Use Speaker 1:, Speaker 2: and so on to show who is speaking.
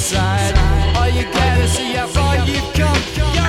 Speaker 1: suicide. All you gotta see how far you've come.